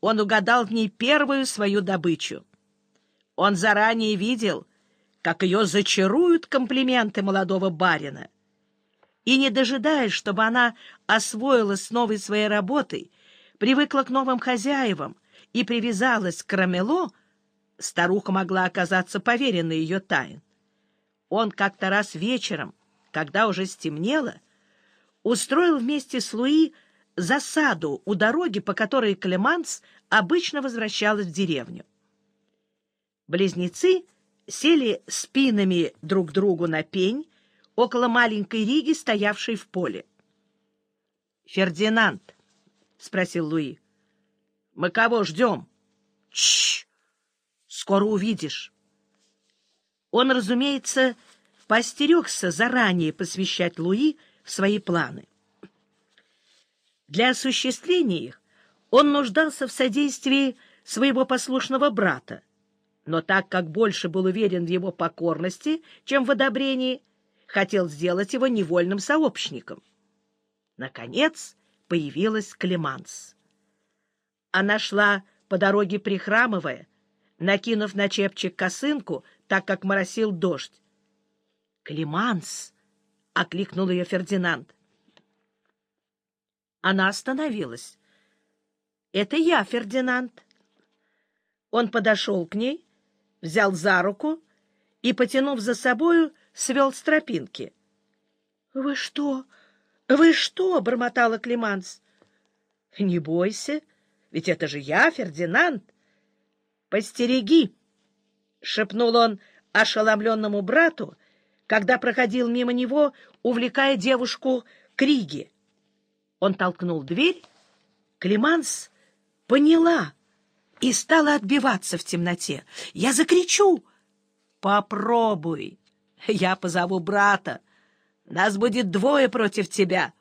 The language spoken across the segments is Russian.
он угадал в ней первую свою добычу. Он заранее видел, как ее зачаруют комплименты молодого барина. И, не дожидаясь, чтобы она освоилась с новой своей работой, привыкла к новым хозяевам и привязалась к Рамело, старуха могла оказаться поверенной ее тайн. Он как-то раз вечером, когда уже стемнело, устроил вместе с Луи засаду у дороги, по которой Клеманс обычно возвращалась в деревню. Близнецы сели спинами друг другу на пень около маленькой Риги, стоявшей в поле. «Фердинанд», — спросил Луи, — «мы кого ждем?» «Чш! Скоро увидишь». Он, разумеется, постерегся заранее посвящать Луи в свои планы. Для осуществления их он нуждался в содействии своего послушного брата, но так как больше был уверен в его покорности, чем в одобрении, хотел сделать его невольным сообщником. Наконец появилась Клеманс. Она шла по дороге прихрамывая, накинув на чепчик косынку, так как моросил дождь. «Клеманс!» — окликнул ее Фердинанд. Она остановилась. «Это я, Фердинанд». Он подошел к ней, взял за руку и, потянув за собою, свел с тропинки. — Вы что? Вы что? — бормотала Климанс. — Не бойся, ведь это же я, Фердинанд. — Постереги! — шепнул он ошеломленному брату, когда проходил мимо него, увлекая девушку к Риге. Он толкнул дверь. Климанс поняла и стала отбиваться в темноте. «Я закричу!» «Попробуй! Я позову брата. Нас будет двое против тебя!»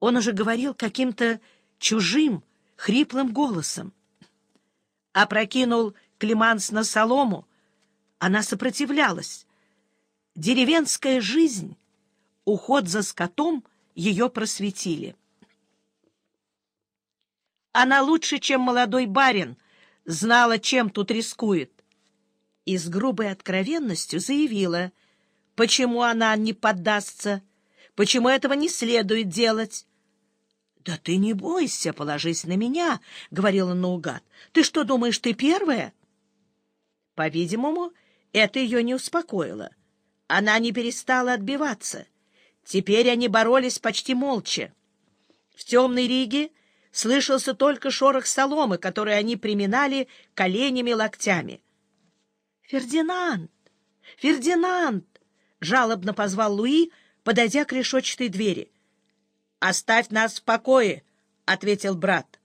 Он уже говорил каким-то чужим, хриплым голосом. Опрокинул Климанс на солому. Она сопротивлялась. Деревенская жизнь, уход за скотом ее просветили. Она лучше, чем молодой барин, знала, чем тут рискует. И с грубой откровенностью заявила, почему она не поддастся, почему этого не следует делать. — Да ты не бойся, положись на меня, — говорила наугад. — Ты что, думаешь, ты первая? По-видимому, это ее не успокоило. Она не перестала отбиваться. Теперь они боролись почти молча. В темной Риге слышался только шорох соломы, который они приминали коленями-локтями. «Фердинанд! Фердинанд!» — жалобно позвал Луи, подойдя к решетчатой двери. «Оставь нас в покое!» — ответил брат.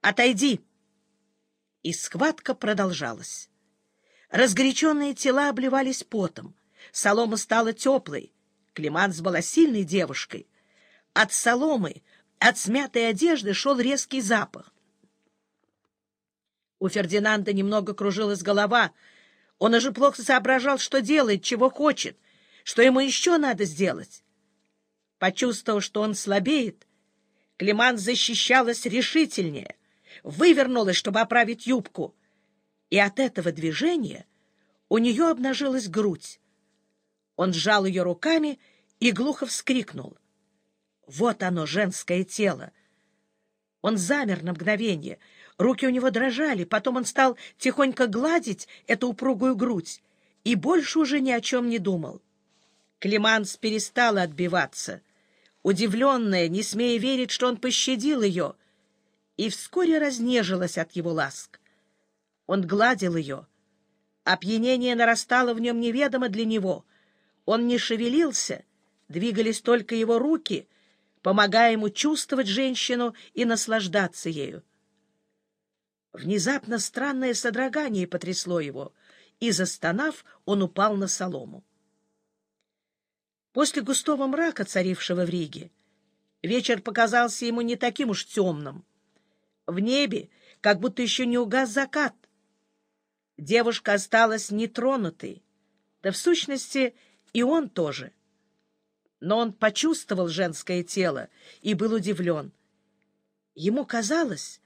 «Отойди!» И схватка продолжалась. Разгоряченные тела обливались потом. Солома стала теплой. Климанс была сильной девушкой. От соломы от смятой одежды шел резкий запах. У Фердинанда немного кружилась голова. Он уже плохо соображал, что делает, чего хочет, что ему еще надо сделать. Почувствовав, что он слабеет, Климан защищалась решительнее, вывернулась, чтобы оправить юбку, и от этого движения у нее обнажилась грудь. Он сжал ее руками и глухо вскрикнул. Вот оно, женское тело. Он замер на мгновение. Руки у него дрожали, потом он стал тихонько гладить эту упругую грудь и больше уже ни о чем не думал. Климанс перестала отбиваться, удивленная, не смея верить, что он пощадил ее, и вскоре разнежилась от его ласк. Он гладил ее. Опьянение нарастало в нем неведомо для него. Он не шевелился, двигались только его руки — помогая ему чувствовать женщину и наслаждаться ею. Внезапно странное содрогание потрясло его, и, застонав, он упал на солому. После густого мрака, царившего в Риге, вечер показался ему не таким уж темным. В небе как будто еще не угас закат. Девушка осталась нетронутой, да в сущности и он тоже — но он почувствовал женское тело и был удивлен. Ему казалось,